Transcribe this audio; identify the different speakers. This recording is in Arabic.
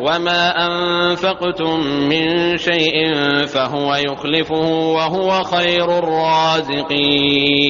Speaker 1: وما أنفقتم من شيء فهو يخلفه وهو خير الرازقين